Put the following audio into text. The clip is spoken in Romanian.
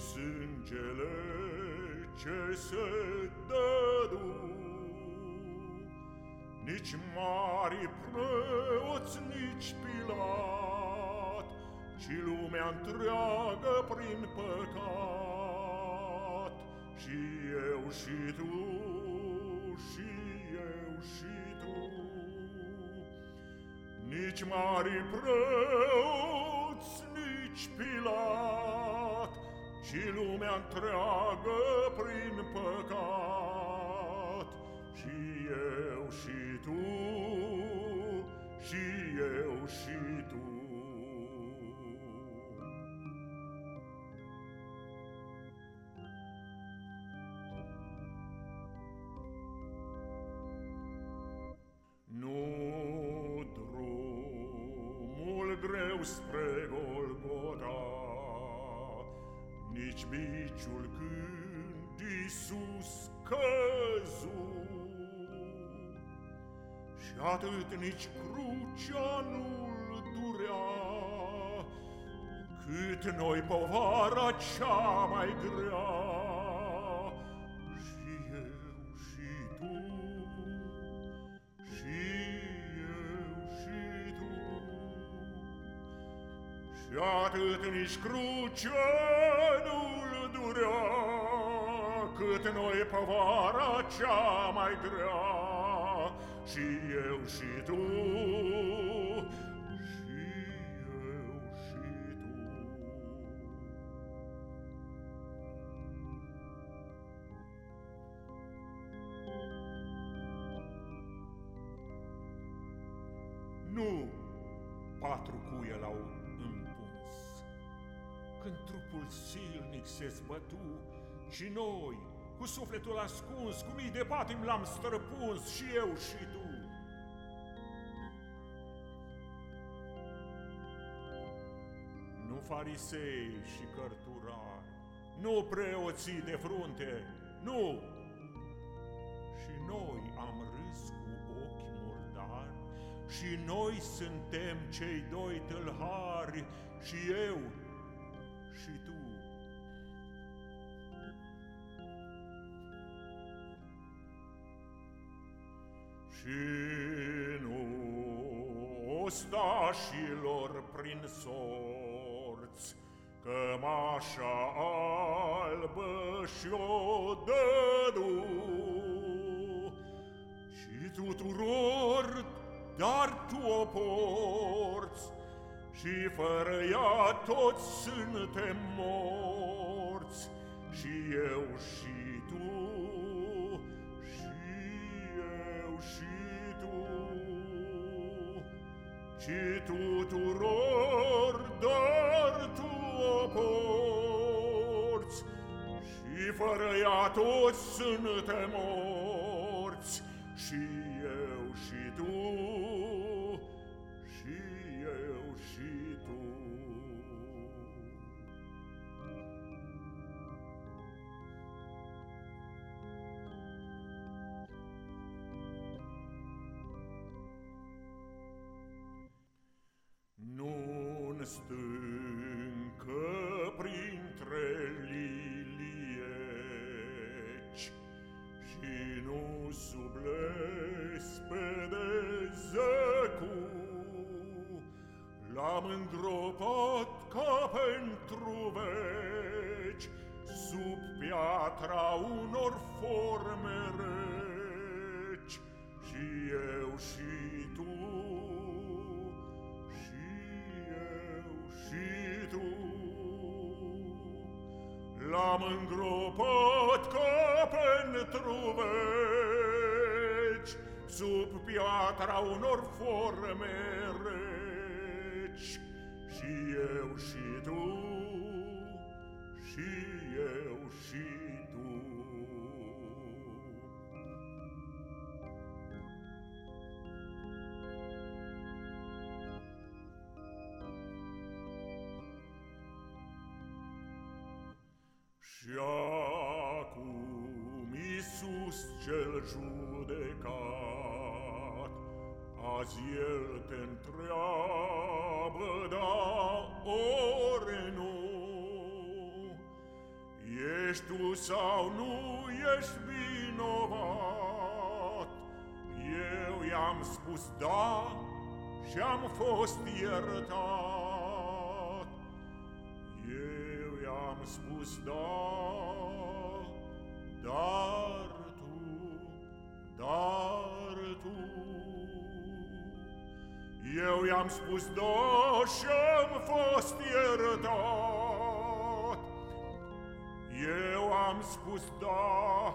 sângele ce se dădu. Nici mari preoți, nici Pilat, Ci lumea întreagă prin păcat. Și eu și tu, și eu și tu, Nici mari preoți, nici Pilat, Ci lumea întreagă prin păcat. Și eu și tu, și eu și tu. Nu drumul greu spre Nici biciul când Iisus căzu, Și atât nici crucea nu-l durea, Cât noi povara cea mai grea. Și atât nici crucea nu-l durea, Cât noi povara cea mai grea. Și eu și tu, și eu și tu. Nu patru cuie l-au împuns, Când trupul silnic se zbătu Și noi, cu sufletul ascuns, Cu mii de patim l-am străpuns Și eu și tu. Nu farisei și cărturari, Nu preoții de frunte, nu! Și noi am râs cu ochi murdari, Și noi suntem cei doi tâlhari, Și eu și tu. Și nu ostașilor prin sorți, Cămașa albă și-o dădu, Și tuturor, dar tu o porți, Și fără ea toți suntem morți, Și eu și tu, și eu și tu, Ci tuturor, dar tu o porți, Și fără ea toți suntem morți, Și eu și tu, și eu și L-am îngropat ca pentru veci Sub piatra unor forme reci. Și eu și tu și eu și tu L-am îngropat ca pentru veci Sub piatra unor forme reci Și eu și tu Și eu și tu Și acum Iisus cel judecat, Azi El te întreabă, da ori nu. Ești tu sau nu ești vinovat? Eu i-am spus da și am fost iertat. Eu i-am spus da, Eu i-am spus da și-am fost iertat. Eu am spus da